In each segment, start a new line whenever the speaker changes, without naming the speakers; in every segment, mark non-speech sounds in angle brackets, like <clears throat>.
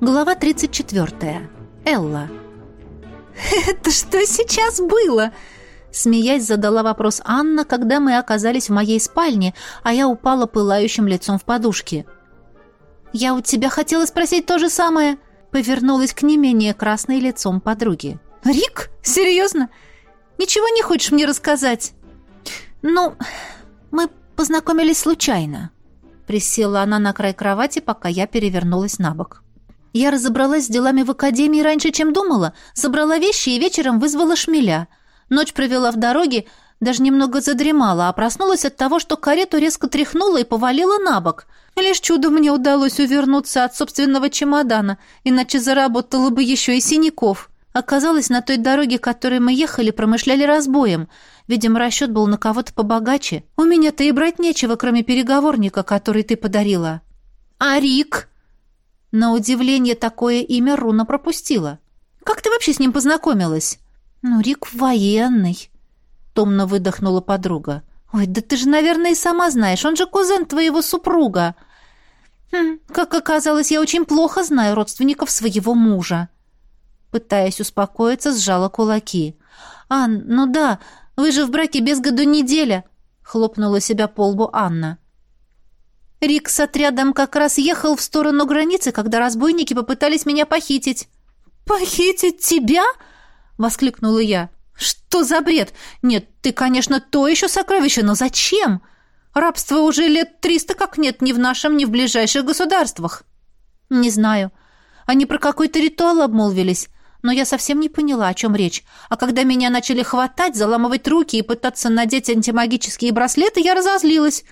Глава 34. Элла. «Это что сейчас было?» Смеясь, задала вопрос Анна, когда мы оказались в моей спальне, а я упала пылающим лицом в подушки. «Я у тебя хотела спросить то же самое», — повернулась к не менее красной лицом подруги. «Рик? Серьезно? Ничего не хочешь мне рассказать?» «Ну, мы познакомились случайно», — присела она на край кровати, пока я перевернулась на бок. Я разобралась с делами в академии раньше, чем думала, собрала вещи и вечером вызвала шмеля. Ночь провела в дороге, даже немного задремала, а проснулась от того, что карету резко тряхнула и повалила на бок. Лишь чудом мне удалось увернуться от собственного чемодана, иначе заработала бы еще и синяков. Оказалось, на той дороге, которой мы ехали, промышляли разбоем. Видимо, расчет был на кого-то побогаче. У меня-то и брать нечего, кроме переговорника, который ты подарила. «А Рик?» На удивление такое имя Руна пропустила. «Как ты вообще с ним познакомилась?» «Ну, Рик военный», — томно выдохнула подруга. «Ой, да ты же, наверное, и сама знаешь, он же кузен твоего супруга». «Хм, как оказалось, я очень плохо знаю родственников своего мужа». Пытаясь успокоиться, сжала кулаки. «Ан, ну да, вы же в браке без году неделя», — хлопнула себя по лбу Анна. Рик с отрядом как раз ехал в сторону границы, когда разбойники попытались меня похитить. «Похитить тебя?» — воскликнула я. «Что за бред? Нет, ты, конечно, то еще сокровище, но зачем? Рабство уже лет триста как нет ни в нашем, ни в ближайших государствах». «Не знаю. Они про какой-то ритуал обмолвились, но я совсем не поняла, о чем речь. А когда меня начали хватать, заламывать руки и пытаться надеть антимагические браслеты, я разозлилась».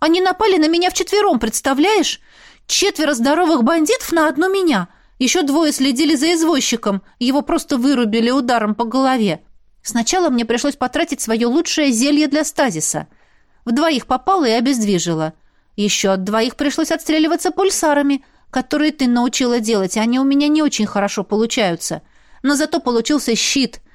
Они напали на меня вчетвером, представляешь? Четверо здоровых бандитов на одну меня. Еще двое следили за извозчиком. Его просто вырубили ударом по голове. Сначала мне пришлось потратить свое лучшее зелье для стазиса. В двоих попало и обездвижила. Еще от двоих пришлось отстреливаться пульсарами, которые ты научила делать, они у меня не очень хорошо получаются. Но зато получился щит —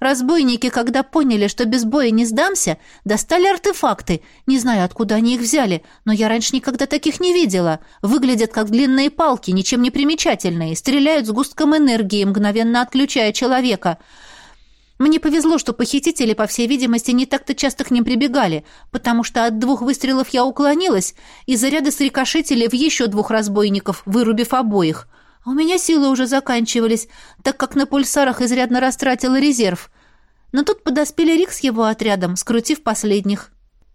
Разбойники, когда поняли, что без боя не сдамся, достали артефакты. Не знаю, откуда они их взяли, но я раньше никогда таких не видела. Выглядят как длинные палки, ничем не примечательные, стреляют с густком энергии, мгновенно отключая человека. Мне повезло, что похитители, по всей видимости, не так-то часто к ним прибегали, потому что от двух выстрелов я уклонилась, и заряды срикошетили в еще двух разбойников, вырубив обоих — а у меня силы уже заканчивались, так как на пульсарах изрядно растратила резерв. Но тут подоспели Рик с его отрядом, скрутив последних.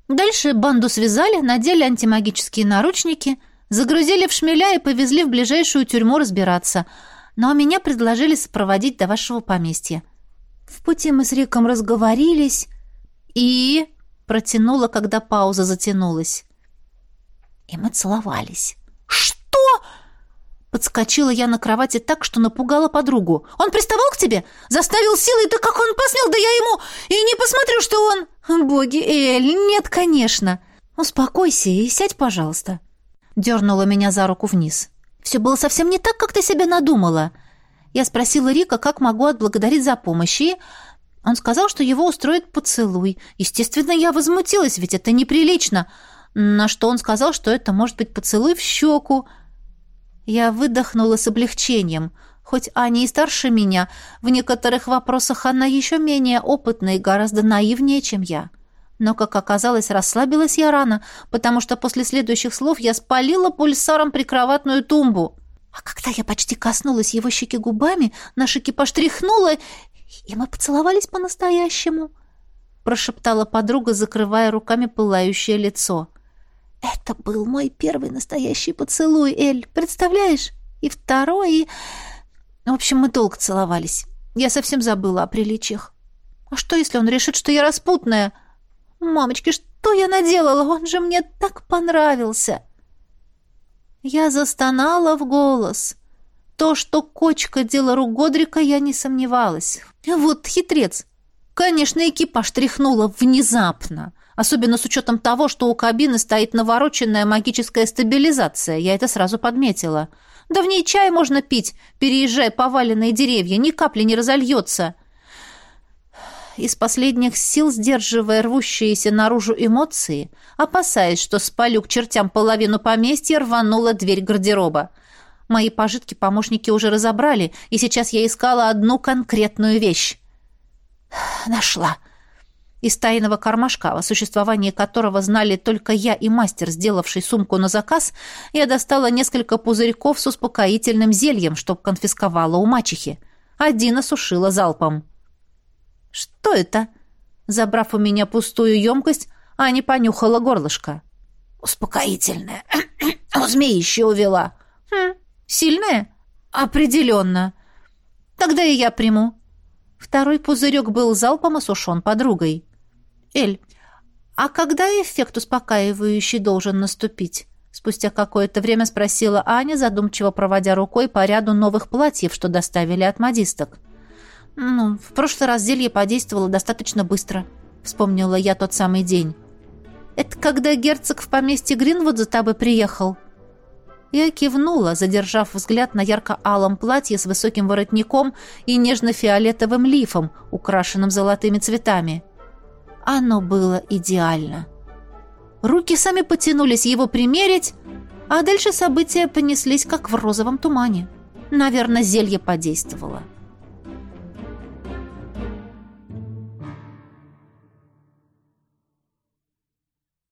Дальше банду связали, надели антимагические наручники, загрузили в шмеля и повезли в ближайшую тюрьму разбираться. Но меня предложили сопроводить до вашего поместья. В пути мы с Риком разговорились и... Протянула, когда пауза затянулась. И мы целовались. Подскочила я на кровати так, что напугала подругу. «Он приставал к тебе? Заставил силой? Да как он посмел? Да я ему и не посмотрю, что он...» «Боги, Эль, нет, конечно!» «Успокойся и сядь, пожалуйста!» Дернула меня за руку вниз. «Все было совсем не так, как ты себе надумала!» Я спросила Рика, как могу отблагодарить за помощь, и... Он сказал, что его устроит поцелуй. Естественно, я возмутилась, ведь это неприлично. На что он сказал, что это может быть поцелуй в щеку. Я выдохнула с облегчением. Хоть Аня и старше меня, в некоторых вопросах она еще менее опытна и гораздо наивнее, чем я. Но, как оказалось, расслабилась я рано, потому что после следующих слов я спалила пульсаром прикроватную тумбу. А когда я почти коснулась его щеки губами, наш экипаж тряхнула, и мы поцеловались по-настоящему, прошептала подруга, закрывая руками пылающее лицо. Это был мой первый настоящий поцелуй, Эль, представляешь? И второй, и... В общем, мы долго целовались. Я совсем забыла о приличиях. А что, если он решит, что я распутная? Мамочки, что я наделала? Он же мне так понравился. Я застонала в голос. То, что кочка дело рук Годрика, я не сомневалась. Вот хитрец. Конечно, экипаж тряхнула внезапно особенно с учетом того, что у кабины стоит навороченная магическая стабилизация, я это сразу подметила. Да в ней чай можно пить, переезжая поваленные деревья, ни капли не разольется. Из последних сил, сдерживая рвущиеся наружу эмоции, опасаясь, что спалю к чертям половину поместья, рванула дверь гардероба. Мои пожитки помощники уже разобрали, и сейчас я искала одну конкретную вещь. Нашла. Из тайного кармашка, о существовании которого знали только я и мастер, сделавший сумку на заказ, я достала несколько пузырьков с успокоительным зельем, чтоб конфисковала у мачехи. Один осушила залпом. «Что это?» Забрав у меня пустую емкость, Аня понюхала горлышко. «Успокоительное. <clears throat> У змеи еще увела». «Хм, сильное?» «Определенно. Тогда и я приму». Второй пузырек был залпом осушен подругой. «Эль, а когда эффект успокаивающий должен наступить?» Спустя какое-то время спросила Аня, задумчиво проводя рукой по ряду новых платьев, что доставили от модисток. «Ну, в прошлый раз зелье подействовало достаточно быстро», — вспомнила я тот самый день. «Это когда герцог в поместье Гринвуд за тобой приехал?» Я кивнула, задержав взгляд на ярко-алом платье с высоким воротником и нежно-фиолетовым лифом, украшенным золотыми цветами. Оно было идеально. Руки сами потянулись его примерить, а дальше события понеслись, как в розовом тумане. Наверное, зелье подействовало.